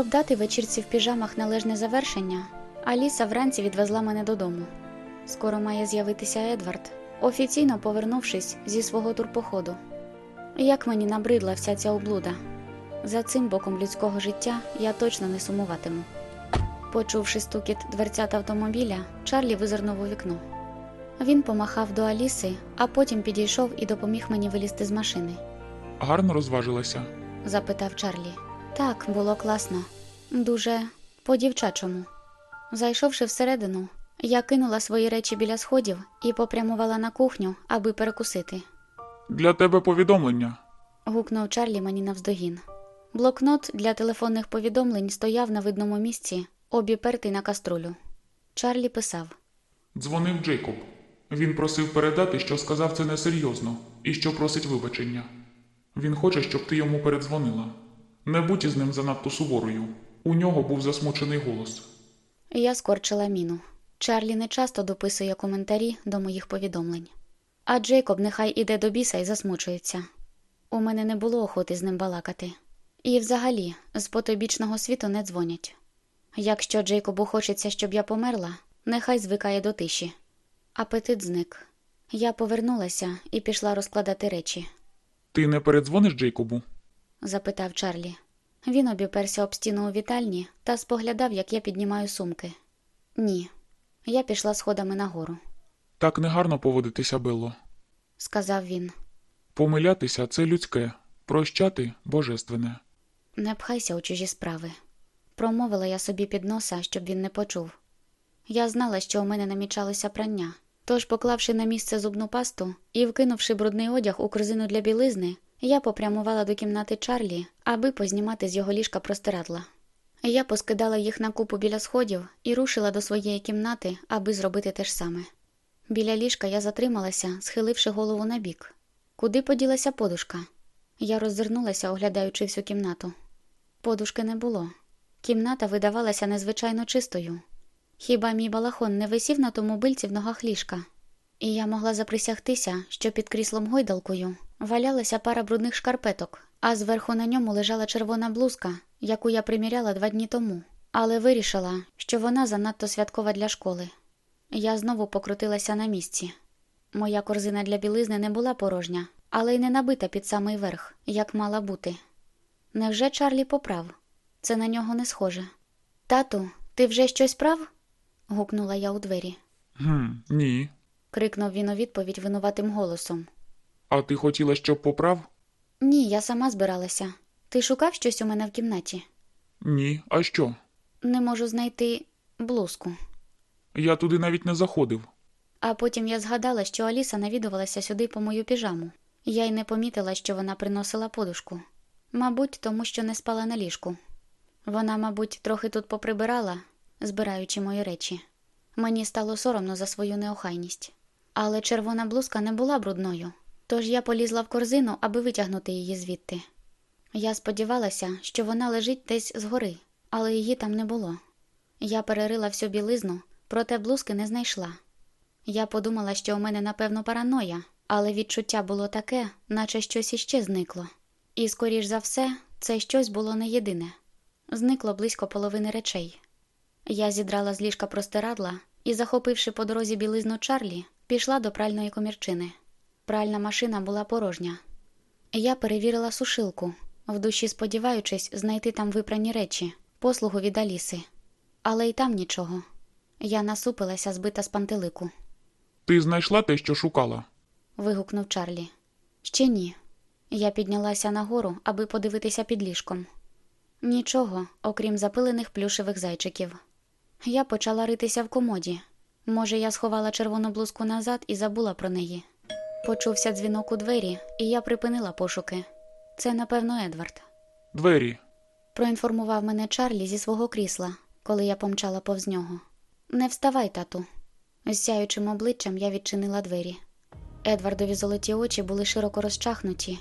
Щоб дати вечірці в піжамах належне завершення, Аліса вранці відвезла мене додому. Скоро має з'явитися Едвард, офіційно повернувшись зі свого турпоходу. Як мені набридла вся ця облуда. За цим боком людського життя я точно не сумуватиму. Почувши стукіт дверцят автомобіля, Чарлі визирнув у вікно. Він помахав до Аліси, а потім підійшов і допоміг мені вилізти з машини. Гарно розважилася. запитав Чарлі. Так, було класно, дуже по-дівчачому. Зайшовши всередину, я кинула свої речі біля сходів і попрямувала на кухню, аби перекусити. Для тебе повідомлення. гукнув Чарлі мені навздогін. Блокнот для телефонних повідомлень стояв на видному місці, обіпертий на каструлю. Чарлі писав: Дзвонив Джейкоб. Він просив передати, що сказав це несерйозно і що просить вибачення. Він хоче, щоб ти йому передзвонила. Не будь із ним занадто суворою. У нього був засмучений голос. Я скорчила міну. Чарлі не часто дописує коментарі до моїх повідомлень. А Джейкоб нехай іде до біса і засмучується. У мене не було охоти з ним балакати. І взагалі, з потобічного світу не дзвонять. Якщо Джейкобу хочеться, щоб я померла, нехай звикає до тиші. Апетит зник. Я повернулася і пішла розкладати речі, Ти не передзвониш Джейкобу? Запитав Чарлі. Він обіперся об стіну у вітальні та споглядав, як я піднімаю сумки. Ні, я пішла сходами нагору, Так негарно поводитися, Белло. сказав він. Помилятися це людське, прощати божественне. Не пхайся у чужі справи. Промовила я собі під носа, щоб він не почув. Я знала, що у мене намічалося прання, тож, поклавши на місце зубну пасту і вкинувши брудний одяг у корзину для білизни, я попрямувала до кімнати Чарлі, аби познімати з його ліжка простирадла. Я поскидала їх на купу біля сходів і рушила до своєї кімнати, аби зробити те ж саме. Біля ліжка я затрималася, схиливши голову на бік. Куди поділася подушка? Я роззирнулася, оглядаючи всю кімнату. Подушки не було. Кімната видавалася незвичайно чистою. Хіба мій балахон не висів на тому бильці в ногах ліжка? І я могла заприсягтися, що під кріслом гойдалкою валялася пара брудних шкарпеток, а зверху на ньому лежала червона блузка, яку я приміряла два дні тому, але вирішила, що вона занадто святкова для школи. Я знову покрутилася на місці. Моя корзина для білизни не була порожня, але й не набита під самий верх, як мала бути. Невже Чарлі поправ? Це на нього не схоже. Тату, ти вже щось прав? гукнула я у двері. Гм, ні. крикнув він у відповідь винуватим голосом. А ти хотіла, щоб поправ? Ні, я сама збиралася. Ти шукав щось у мене в кімнаті? Ні. А що? Не можу знайти блузку. Я туди навіть не заходив. А потім я згадала, що Аліса навідувалася сюди по мою піжаму. Я й не помітила, що вона приносила подушку. Мабуть, тому що не спала на ліжку. Вона, мабуть, трохи тут поприбирала, збираючи мої речі. Мені стало соромно за свою неохайність. Але червона блузка не була брудною, тож я полізла в корзину, аби витягнути її звідти. Я сподівалася, що вона лежить десь згори, але її там не було. Я перерила всю білизну, проте блузки не знайшла. Я подумала, що у мене, напевно, параноя, але відчуття було таке, наче щось іще зникло. І, скоріш за все, це щось було не єдине. Зникло близько половини речей. Я зідрала з ліжка простирадла і, захопивши по дорозі білизну Чарлі, пішла до пральної комірчини. Пральна машина була порожня. Я перевірила сушилку, в душі сподіваючись знайти там випрані речі, послугу від Аліси. Але й там нічого. Я насупилася, збита з пантелику. Ти знайшла те, що шукала? вигукнув Чарлі. Ще ні. Я піднялася нагору, аби подивитися під ліжком. Нічого, окрім запилених плюшевих зайчиків. Я почала ритися в комоді. Може, я сховала червону блузку назад і забула про неї. Почувся дзвінок у двері, і я припинила пошуки. Це, напевно, Едвард. Двері. Проінформував мене Чарлі зі свого крісла, коли я помчала повз нього. Не вставай, тату. З сяючим обличчям я відчинила двері. Едвардові золоті очі були широко розчахнуті,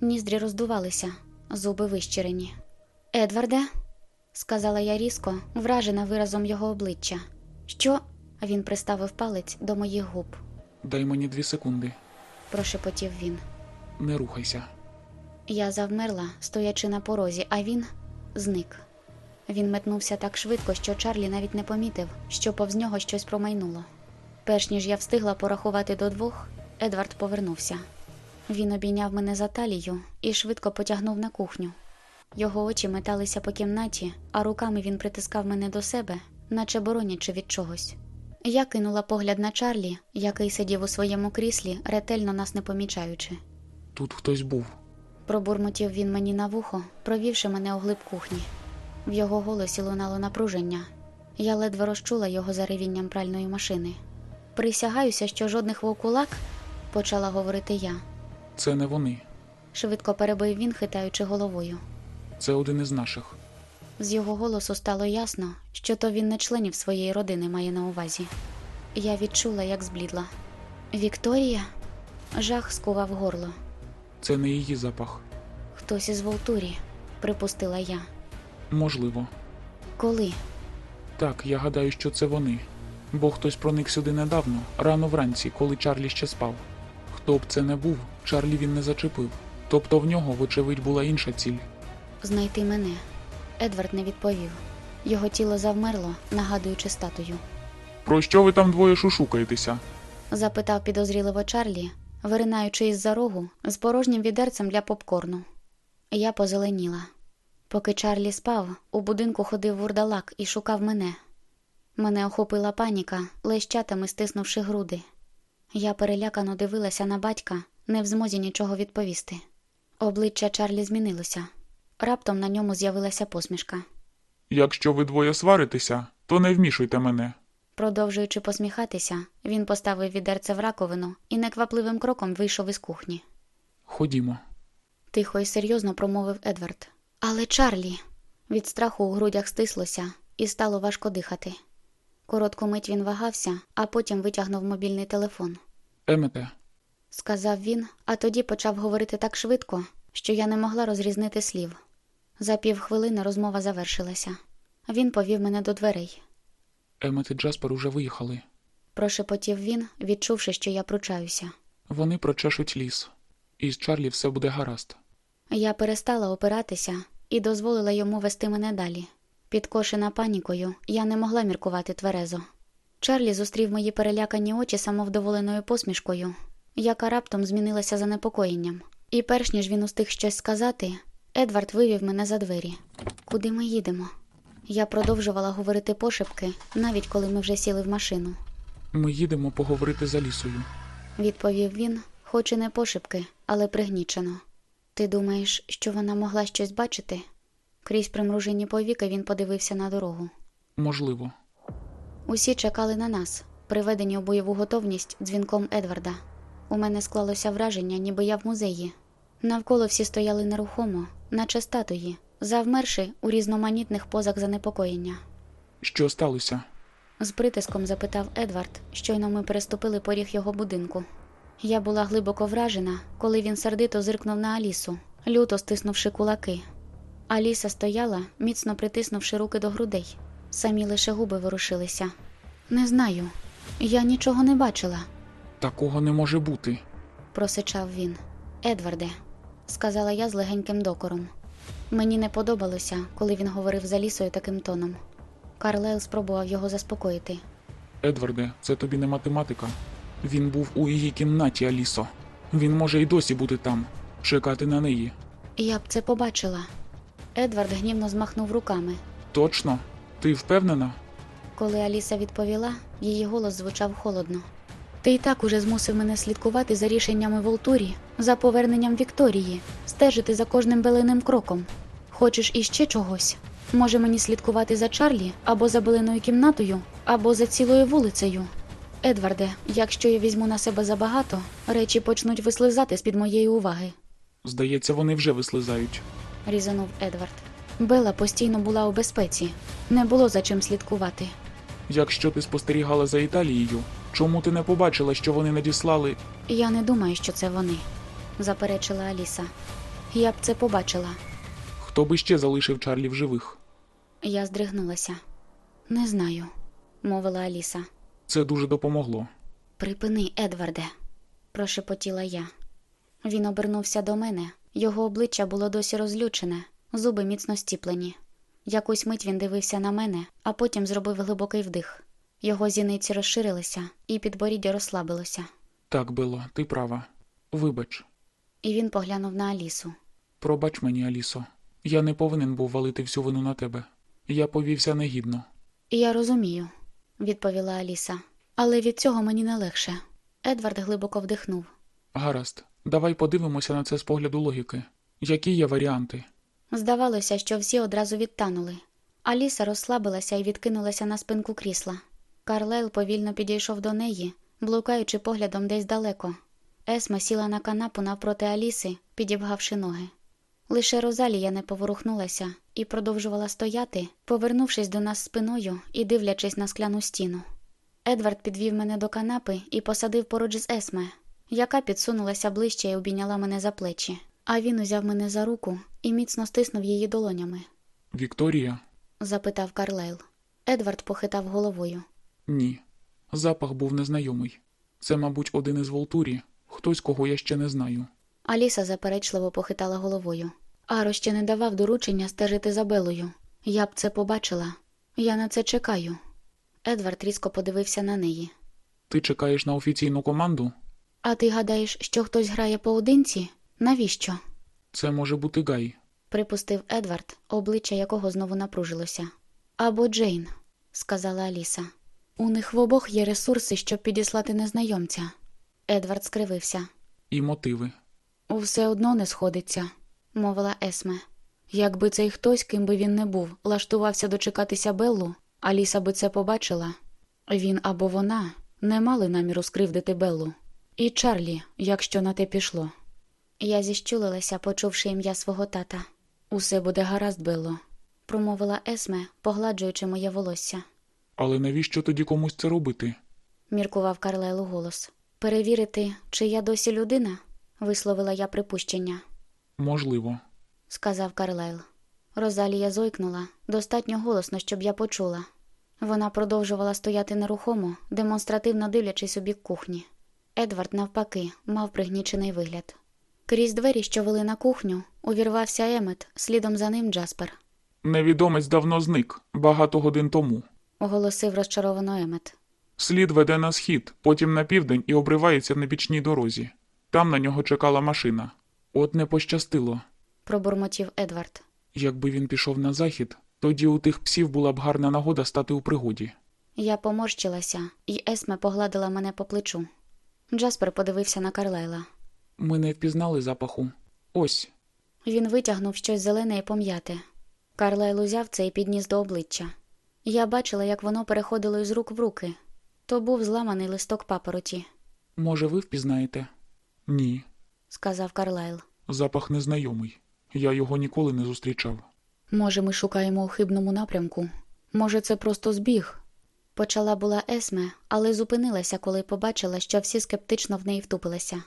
ніздрі роздувалися, зуби вищирені. Едварде, сказала я різко, вражена виразом його обличчя. Що? Він приставив палець до моїх губ. Дай мені дві секунди. Прошепотів він. Не рухайся. Я завмерла, стоячи на порозі, а він зник. Він метнувся так швидко, що Чарлі навіть не помітив, що повз нього щось промайнуло. Перш ніж я встигла порахувати до двох, Едвард повернувся. Він обійняв мене за талію і швидко потягнув на кухню. Його очі металися по кімнаті, а руками він притискав мене до себе, наче боронячи від чогось. Я кинула погляд на Чарлі, який сидів у своєму кріслі, ретельно нас не помічаючи. Тут хтось був. Пробурмотів він мені на вухо, провівши мене у глиб кухні. В його голосі лунало напруження. Я ледве розчула його за ревінням пральної машини. Присягаюся, що жодних вовкулак, почала говорити я. Це не вони. Швидко перебив він, хитаючи головою. Це один із наших. З його голосу стало ясно, що то він не членів своєї родини має на увазі. Я відчула, як зблідла. Вікторія? Жах скував горло. Це не її запах. Хтось із Волтурі, припустила я. Можливо. Коли? Так, я гадаю, що це вони. Бо хтось проник сюди недавно, рано вранці, коли Чарлі ще спав. Хто б це не був, Чарлі він не зачепив. Тобто в нього, вочевидь, була інша ціль. Знайти мене. Едвард не відповів. Його тіло завмерло, нагадуючи статую. Про що ви там двоє шушукаєтеся? Запитав підозріливо Чарлі, виринаючи із за рогу з порожнім відерцем для попкорну. Я позеленіла. Поки Чарлі спав, у будинку ходив вурдалак і шукав мене. Мене охопила паніка, лещатами стиснувши груди. Я перелякано дивилася на батька, не в змозі нічого відповісти. Обличчя Чарлі змінилося. Раптом на ньому з'явилася посмішка. Якщо ви двоє сваритеся, то не вмішуйте мене. Продовжуючи посміхатися, він поставив відерце в раковину і неквапливим кроком вийшов із кухні. Ходімо. Тихо і серйозно промовив Едвард. Але Чарлі. Від страху у грудях стислося і стало важко дихати. Коротку мить він вагався, а потім витягнув мобільний телефон. Емете, Сказав він, а тоді почав говорити так швидко, що я не могла розрізнити слів. За півхвилини розмова завершилася. Він повів мене до дверей. Емет і Джаспер уже виїхали. Прошепотів він, відчувши, що я пручаюся. Вони прочешуть ліс. І з Чарлі все буде гаразд. Я перестала опиратися і дозволила йому вести мене далі. Підкошена панікою, я не могла міркувати тверезо. Чарлі зустрів мої перелякані очі самовдоволеною посмішкою, яка раптом змінилася занепокоєнням. І перш ніж він устиг щось сказати, Едвард вивів мене за двері. Куди ми їдемо? Я продовжувала говорити пошепки, навіть коли ми вже сіли в машину. Ми їдемо поговорити за лісою. Відповів він, хоч і не пошепки, але пригнічено. Ти думаєш, що вона могла щось бачити? Крізь примружені повіки він подивився на дорогу. Можливо. Усі чекали на нас, приведені у бойову готовність дзвінком Едварда. У мене склалося враження, ніби я в музеї. Навколо всі стояли нерухомо, наче статуї, завмерши у різноманітних позах занепокоєння. Що сталося? З притиском запитав Едвард, щойно ми переступили поріг його будинку. Я була глибоко вражена, коли він сердито зиркнув на Алісу, люто стиснувши кулаки. Аліса стояла, міцно притиснувши руки до грудей. Самі лише губи ворушилися. Не знаю, я нічого не бачила, Такого не може бути. просичав він. Едварде, сказала я з легеньким докором. Мені не подобалося, коли він говорив з Алісою таким тоном. Карлайл спробував його заспокоїти. Едварде, це тобі не математика. Він був у її кімнаті, Алісо. Він може й досі бути там, чекати на неї. Я б це побачила. Едвард гнівно змахнув руками. Точно? Ти впевнена? Коли Аліса відповіла, її голос звучав холодно. Ти і так уже змусив мене слідкувати за рішеннями Волтурі, за поверненням Вікторії, стежити за кожним белиним кроком. Хочеш іще чогось? Може мені слідкувати за Чарлі або за билиною кімнатою, або за цілою вулицею? Едварде, якщо я візьму на себе забагато, речі почнуть вислизати з-під моєї уваги, Здається, вони вже вислизають. різанув Едвард. Бела постійно була у безпеці, не було за чим слідкувати. Якщо ти спостерігала за Італією, чому ти не побачила, що вони надіслали. Я не думаю, що це вони, заперечила Аліса. Я б це побачила. Хто би ще залишив Чарлі в живих? Я здригнулася. Не знаю, мовила Аліса. Це дуже допомогло. Припини, Едварде, прошепотіла я. Він обернувся до мене, його обличчя було досі розлючене, зуби міцно стіплені. Якусь мить він дивився на мене, а потім зробив глибокий вдих. Його зіниці розширилися, і підборіддя розслабилося. Так, Бело, ти права. Вибач, І він поглянув на Алісу. пробач мені, Алісо. Я не повинен був валити всю вину на тебе. Я повівся негідно. Я розумію, відповіла Аліса. Але від цього мені не легше. Едвард глибоко вдихнув. Гаразд, давай подивимося на це з погляду логіки. Які є варіанти? Здавалося, що всі одразу відтанули. Аліса розслабилася і відкинулася на спинку крісла. Карлайл повільно підійшов до неї, блукаючи поглядом десь далеко. Есма сіла на канапу навпроти Аліси, підібгавши ноги. Лише Розалія не поворухнулася і продовжувала стояти, повернувшись до нас спиною і дивлячись на скляну стіну. Едвард підвів мене до канапи і посадив поруч з Есме, яка підсунулася ближче і обійняла мене за плечі. А він узяв мене за руку і міцно стиснув її долонями, Вікторія? запитав Карлайл. Едвард похитав головою. Ні. Запах був незнайомий. Це, мабуть, один із Волтурі, хтось, кого я ще не знаю. Аліса заперечливо похитала головою. Аро ще не давав доручення стежити за Белою. Я б це побачила. Я на це чекаю. Едвард різко подивився на неї. Ти чекаєш на офіційну команду? А ти гадаєш, що хтось грає поодинці? Навіщо? Це може бути Гай. припустив Едвард, обличчя якого знову напружилося. Або Джейн, сказала Аліса. У них в обох є ресурси, щоб підіслати незнайомця. Едвард скривився. І мотиви. Все одно не сходиться, мовила Есме. Якби цей хтось, ким би він не був, лаштувався дочекатися Беллу, Аліса би це побачила. Він або вона не мали наміру скривдити Беллу. І Чарлі, якщо на те пішло. Я зіщулилася, почувши ім'я свого тата. Усе буде гаразд, Белло, промовила Есме, погладжуючи моє волосся. Але навіщо тоді комусь це робити? міркував Карлайлу голос. Перевірити, чи я досі людина? висловила я припущення. Можливо. сказав Карлайл. Розалія зойкнула достатньо голосно, щоб я почула. Вона продовжувала стояти нерухомо, демонстративно дивлячись у бік кухні. Едвард, навпаки, мав пригнічений вигляд. Крізь двері, що вели на кухню, увірвався Емет, слідом за ним Джаспер, Невідомець давно зник, багато годин тому. Оголосив розчаровано Емет. Слід веде на схід, потім на південь і обривається на бічній дорозі. Там на нього чекала машина. От не пощастило. пробурмотів Едвард. Якби він пішов на захід, тоді у тих псів була б гарна нагода стати у пригоді. Я поморщилася, і Есме погладила мене по плечу. Джаспер подивився на Карлайла. Ми не впізнали запаху. Ось. Він витягнув щось зелене і пом'яте. Карлайл узяв це і підніс до обличчя. Я бачила, як воно переходило із рук в руки. То був зламаний листок папороті, Може, ви впізнаєте? Ні. сказав Карлайл. Запах незнайомий. Я його ніколи не зустрічав. Може, ми шукаємо у хибному напрямку. Може, це просто збіг. Почала була Есме, але зупинилася, коли побачила, що всі скептично в неї втупилися.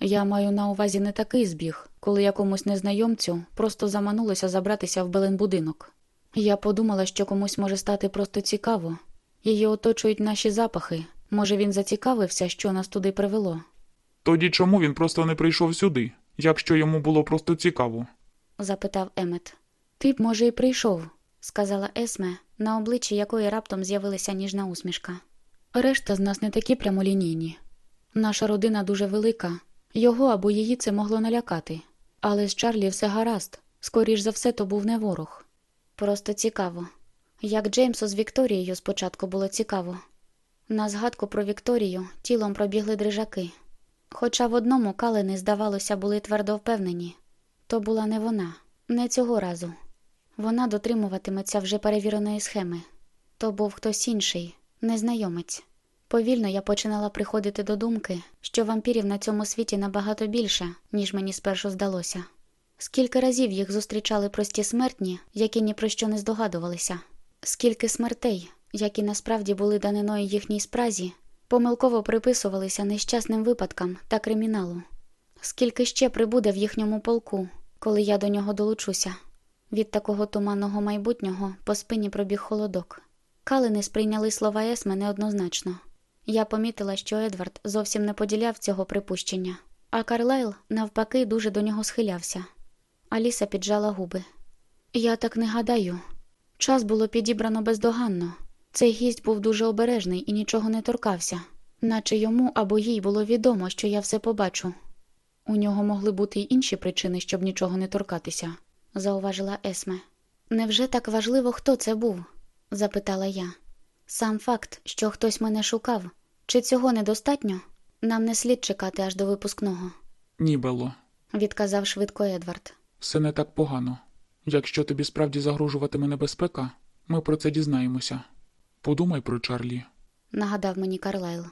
Я маю на увазі не такий збіг, коли якомусь незнайомцю просто заманулося забратися в Белен будинок. Я подумала, що комусь може стати просто цікаво. Її оточують наші запахи. Може, він зацікавився, що нас туди привело. Тоді чому він просто не прийшов сюди, якщо йому було просто цікаво? запитав Емет. Ти б, може, і прийшов, сказала Есме, на обличчі якої раптом з'явилася ніжна усмішка. Решта з нас не такі прямолінійні. Наша родина дуже велика. Його або її це могло налякати. Але з Чарлі все гаразд. Скоріш за все, то був не ворог. Просто цікаво. Як Джеймсу з Вікторією спочатку було цікаво. На згадку про Вікторію тілом пробігли дрижаки. Хоча в одному калини, здавалося, були твердо впевнені. То була не вона. Не цього разу. Вона дотримуватиметься вже перевіреної схеми. То був хтось інший, незнайомець. Повільно я починала приходити до думки, що вампірів на цьому світі набагато більше, ніж мені спершу здалося. Скільки разів їх зустрічали прості смертні, які ні про що не здогадувалися, скільки смертей, які насправді були даниною їхній спразі, помилково приписувалися нещасним випадкам та криміналу. Скільки ще прибуде в їхньому полку, коли я до нього долучуся? Від такого туманного майбутнього по спині пробіг холодок. Калини сприйняли слова Есме неоднозначно. Я помітила, що Едвард зовсім не поділяв цього припущення, а Карлайл, навпаки, дуже до нього схилявся. Аліса піджала губи. Я так не гадаю. Час було підібрано бездоганно. Цей гість був дуже обережний і нічого не торкався, наче йому або їй було відомо, що я все побачу. У нього могли бути й інші причини, щоб нічого не торкатися, зауважила Есме. Невже так важливо, хто це був? запитала я. Сам факт, що хтось мене шукав, чи цього недостатньо? Нам не слід чекати аж до випускного, Ні, Белло, відказав швидко Едвард. Все не так погано. Якщо тобі справді загрожуватиме небезпека, ми про це дізнаємося. Подумай про Чарлі. Нагадав мені Карлайл.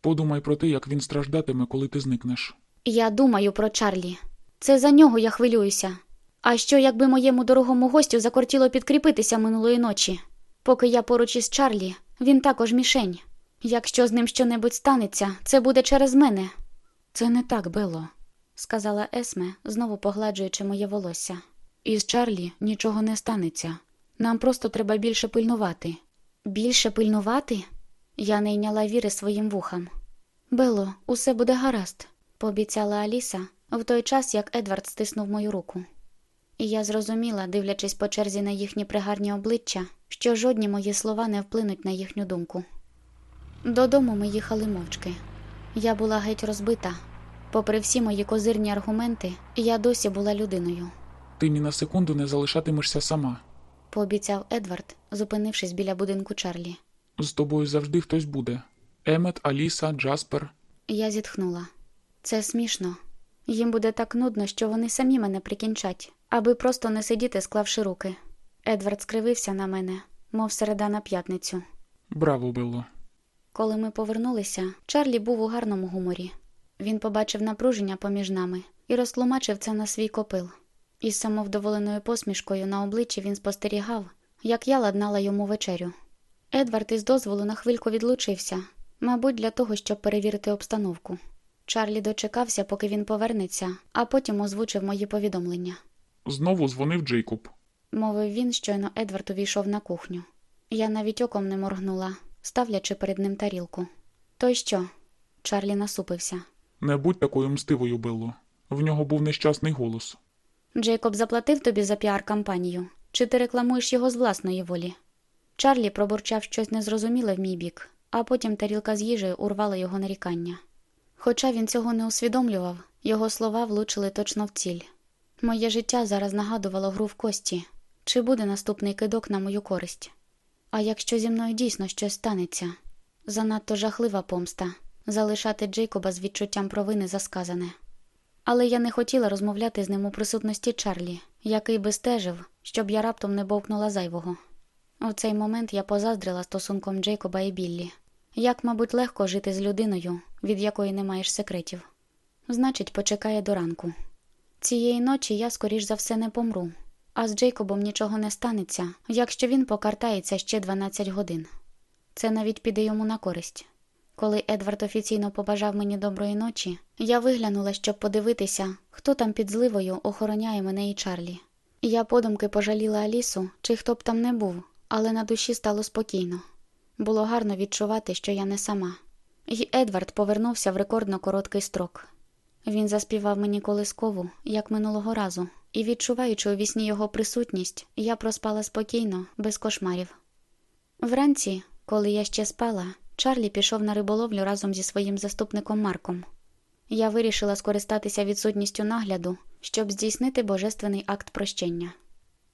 Подумай про те, як він страждатиме, коли ти зникнеш. Я думаю про Чарлі. Це за нього я хвилююся. А що, якби моєму дорогому гостю закортіло підкріпитися минулої ночі? Поки я поруч із Чарлі, він також мішень. Якщо з ним щонебудь станеться, це буде через мене. Це не так, Бело, сказала Есме, знову погладжуючи моє волосся. Із Чарлі нічого не станеться. Нам просто треба більше пильнувати. Більше пильнувати? Я не йняла віри своїм вухам. Бело, усе буде гаразд, пообіцяла Аліса в той час, як Едвард стиснув мою руку. І я зрозуміла, дивлячись по черзі на їхні пригарні обличчя, що жодні мої слова не вплинуть на їхню думку. Додому ми їхали мовчки. Я була геть розбита. Попри всі мої козирні аргументи, я досі була людиною, Ти ні на секунду не залишатимешся сама. пообіцяв Едвард, зупинившись біля будинку Чарлі. З тобою завжди хтось буде. Емет, Аліса, Джаспер. Я зітхнула. Це смішно. Їм буде так нудно, що вони самі мене прикінчать, аби просто не сидіти, склавши руки. Едвард скривився на мене, мов середа на п'ятницю. Браво, Белло. Коли ми повернулися, Чарлі був у гарному гуморі. Він побачив напруження поміж нами і розтлумачив це на свій копил. Із самовдоволеною посмішкою на обличчі він спостерігав, як я ладнала йому вечерю. Едвард із дозволу на хвильку відлучився, мабуть, для того, щоб перевірити обстановку. Чарлі дочекався, поки він повернеться, а потім озвучив мої повідомлення. Знову дзвонив Джейкоб. Мовив він, щойно Едвард увійшов на кухню. Я навіть оком не моргнула, ставлячи перед ним тарілку. То й що? Чарлі насупився. Не будь такою мстивою, Белло. В нього був нещасний голос. Джейкоб заплатив тобі за піар-кампанію, чи ти рекламуєш його з власної волі? Чарлі пробурчав щось незрозуміле в мій бік, а потім тарілка з їжею урвала його нарікання. Хоча він цього не усвідомлював, його слова влучили точно в ціль. Моє життя зараз нагадувало гру в кості. Чи буде наступний кидок на мою користь? А якщо зі мною дійсно щось станеться? Занадто жахлива помста залишати Джейкоба з відчуттям провини за сказане. Але я не хотіла розмовляти з ним у присутності Чарлі, який би стежив, щоб я раптом не бовкнула зайвого. У цей момент я позаздрила стосунком Джейкоба і Біллі. Як, мабуть, легко жити з людиною, від якої не маєш секретів. Значить, почекає до ранку. Цієї ночі я, скоріш за все, не помру, а з Джейкобом нічого не станеться, якщо він покартається ще 12 годин. Це навіть піде йому на користь. Коли Едвард офіційно побажав мені доброї ночі, я виглянула, щоб подивитися, хто там під зливою охороняє мене і Чарлі. Я подумки пожаліла Алісу, чи хто б там не був, але на душі стало спокійно. Було гарно відчувати, що я не сама. І Едвард повернувся в рекордно короткий строк. Він заспівав мені колискову, як минулого разу, і, відчуваючи у вісні його присутність, я проспала спокійно, без кошмарів. Вранці, коли я ще спала, Чарлі пішов на риболовлю разом зі своїм заступником Марком. Я вирішила скористатися відсутністю нагляду, щоб здійснити божественний акт прощення.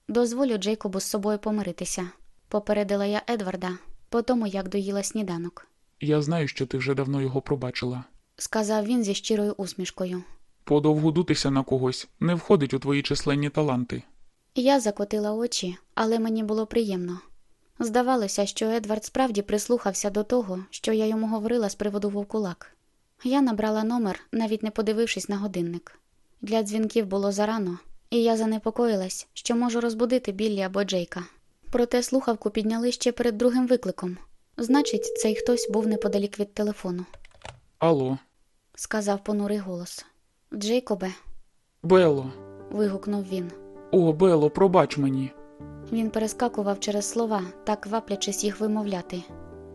Дозволю Джейкобу з собою помиритися, попередила я Едварда по тому, як доїла сніданок. Я знаю, що ти вже давно його пробачила. Сказав він зі щирою усмішкою. Подовгу дутися на когось не входить у твої численні таланти. Я закотила очі, але мені було приємно. Здавалося, що Едвард справді прислухався до того, що я йому говорила з приводу вовкулак. Я набрала номер, навіть не подивившись на годинник. Для дзвінків було зарано, і я занепокоїлась, що можу розбудити Біллі або Джейка. Проте слухавку підняли ще перед другим викликом. Значить, цей хтось був неподалік від телефону, Алло, сказав понурий голос. Джейкобе, Белло. вигукнув він. О, Белло, пробач мені. Він перескакував через слова, так ваплячись їх вимовляти.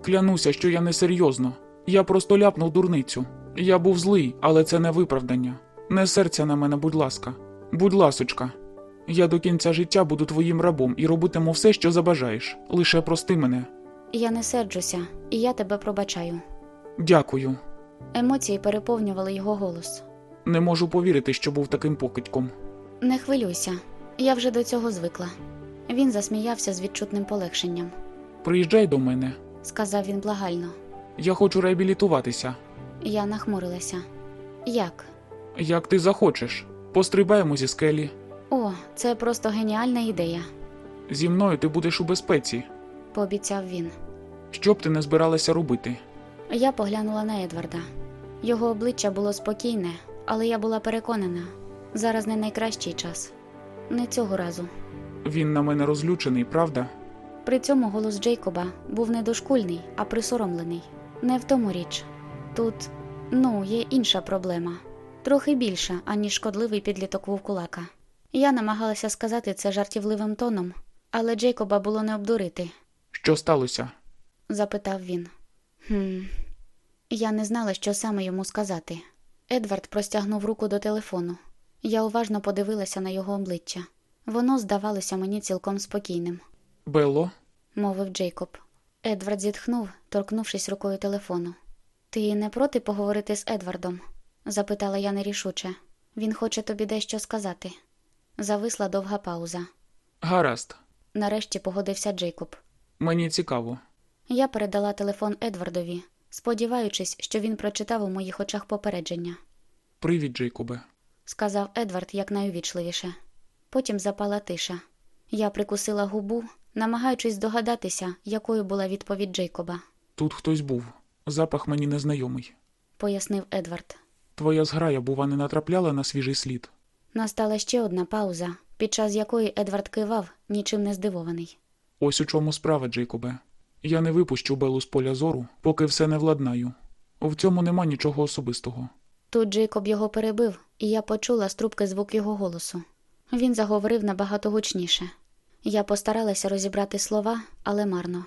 Клянуся, що я не серйозно. Я просто ляпнув дурницю. Я був злий, але це не виправдання. Не серця на мене, будь ласка. Будь ласочка. Я до кінця життя буду твоїм рабом і робитиму все, що забажаєш. Лише прости мене. Я не серджуся, і я тебе пробачаю. Дякую. Емоції переповнювали його голос. Не можу повірити, що був таким покидьком. Не хвилюйся, я вже до цього звикла. Він засміявся з відчутним полегшенням. Приїжджай до мене. Сказав він благально. Я хочу реабілітуватися. Я нахмурилася. Як? Як ти захочеш. Пострибаємо зі скелі. О, це просто геніальна ідея, Зі мною ти будеш у безпеці. пообіцяв він. Що б ти не збиралася робити? Я поглянула на Едварда. Його обличчя було спокійне, але я була переконана, зараз не найкращий час. Не цього разу. Він на мене розлючений, правда? При цьому голос Джейкоба був не дошкульний, а присоромлений. Не в тому річ. Тут, ну, є інша проблема, трохи більша, аніж шкодливий підліток вовкулака. Я намагалася сказати це жартівливим тоном, але Джейкоба було не обдурити, Що сталося? запитав він. Хм. Я не знала, що саме йому сказати. Едвард простягнув руку до телефону. Я уважно подивилася на його обличчя. Воно здавалося мені цілком спокійним. Белло? мовив Джейкоб. Едвард зітхнув, торкнувшись рукою телефону. Ти не проти поговорити з Едвардом? запитала я нерішуче. Він хоче тобі дещо сказати. Зависла довга пауза. Гаразд. Нарешті погодився Джейкоб. Мені цікаво. Я передала телефон Едвардові, сподіваючись, що він прочитав у моїх очах попередження, Привіт, Джейкобе. сказав Едвард якнайувічливіше. Потім запала тиша. Я прикусила губу, намагаючись здогадатися, якою була відповідь Джейкоба, Тут хтось був. Запах мені незнайомий. пояснив Едвард. Твоя зграя, бува, не натрапляла на свіжий слід. Настала ще одна пауза, під час якої Едвард кивав, нічим не здивований. Ось у чому справа, Джейкобе. Я не випущу Белу з поля зору, поки все не владнаю. В цьому нема нічого особистого. Тут Джейкоб його перебив, і я почула з трубки звук його голосу. Він заговорив набагато гучніше. Я постаралася розібрати слова, але марно.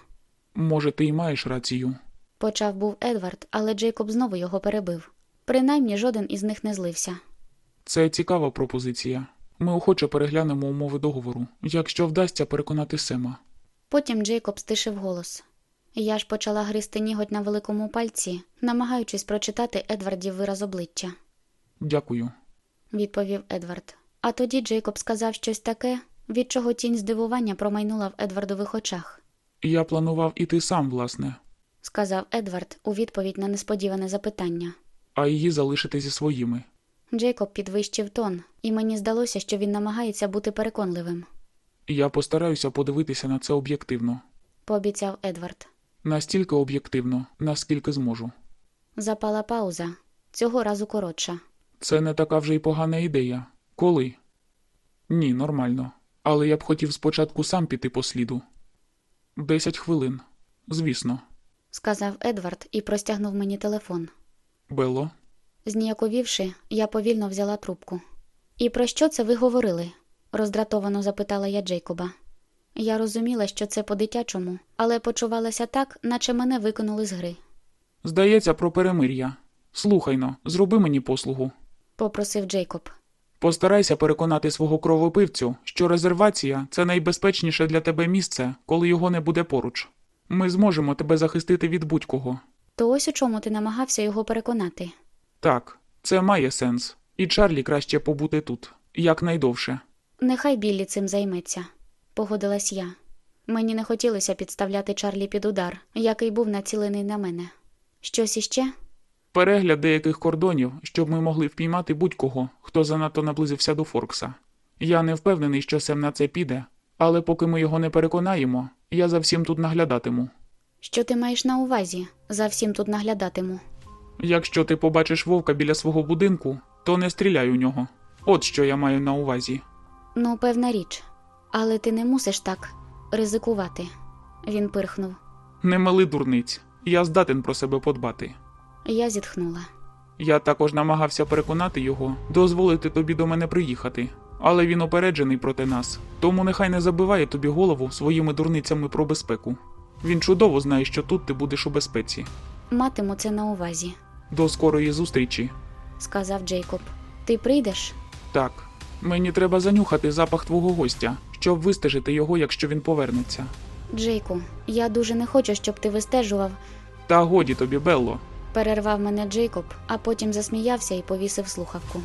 Може, ти й маєш рацію. Почав був Едвард, але Джейкоб знову його перебив. Принаймні жоден із них не злився. Це цікава пропозиція. Ми охоче переглянемо умови договору, якщо вдасться переконати Сема. Потім Джейкоб стишив голос. Я ж почала гризти ніготь на великому пальці, намагаючись прочитати Едвардів вираз обличчя, Дякую. відповів Едвард. А тоді Джейкоб сказав щось таке, від чого тінь здивування промайнула в Едвардових очах, Я планував іти сам, власне, сказав Едвард у відповідь на несподіване запитання. а її залишити зі своїми. Джейкоб підвищив тон, і мені здалося, що він намагається бути переконливим, Я постараюся подивитися на це об'єктивно. пообіцяв Едвард. Настільки об'єктивно, наскільки зможу. Запала пауза, цього разу коротша. Це не така вже й погана ідея. Коли? Ні, нормально. Але я б хотів спочатку сам піти по сліду. Десять хвилин. Звісно. сказав Едвард і простягнув мені телефон. Бело, Зніяковівши, я повільно взяла трубку. І про що це ви говорили? роздратовано запитала я Джейкоба. Я розуміла, що це по-дитячому, але почувалася так, наче мене викинули з гри, здається, про перемир'я. Слухайно, зроби мені послугу. попросив Джейкоб. Постарайся переконати свого кровопивцю, що резервація це найбезпечніше для тебе місце, коли його не буде поруч. Ми зможемо тебе захистити від будь-кого. То ось у чому ти намагався його переконати. Так, це має сенс. І Чарлі краще побути тут якнайдовше. Нехай Біллі цим займеться, погодилась я. Мені не хотілося підставляти Чарлі під удар, який був націлений на мене. Щось іще? Перегляд деяких кордонів, щоб ми могли впіймати будь-кого, хто занадто наблизився до Форкса. Я не впевнений, що Сем на це піде, але поки ми його не переконаємо, я за всім тут наглядатиму. Що ти маєш на увазі? За всім тут наглядатиму. Якщо ти побачиш вовка біля свого будинку, то не стріляй у нього. От що я маю на увазі. Ну, певна річ. Але ти не мусиш так ризикувати. Він пирхнув. Не мали дурниць, я здатен про себе подбати. Я зітхнула. Я також намагався переконати його дозволити тобі до мене приїхати, але він опереджений проти нас, тому нехай не забиває тобі голову своїми дурницями про безпеку. Він чудово знає, що тут ти будеш у безпеці. Матиму це на увазі, До скорої зустрічі. сказав Джейкоб. Ти прийдеш? Так, мені треба занюхати запах твого гостя, щоб вистежити його, якщо він повернеться. Джейку, я дуже не хочу, щоб ти вистежував. Та годі тобі, Белло. Перервав мене Джейкоб, а потім засміявся і повісив слухавку.